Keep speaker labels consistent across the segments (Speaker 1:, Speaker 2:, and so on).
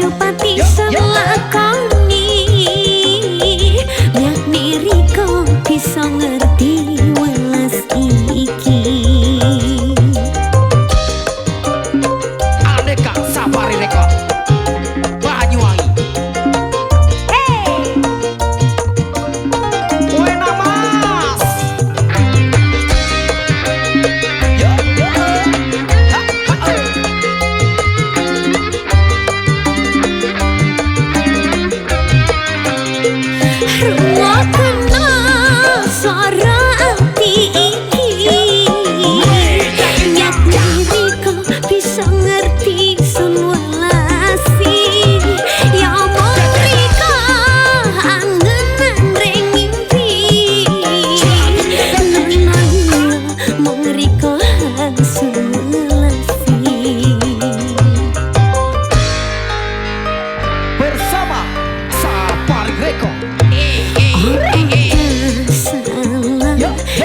Speaker 1: 有菩提。sarar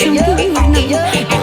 Speaker 1: Ella, ella, ella.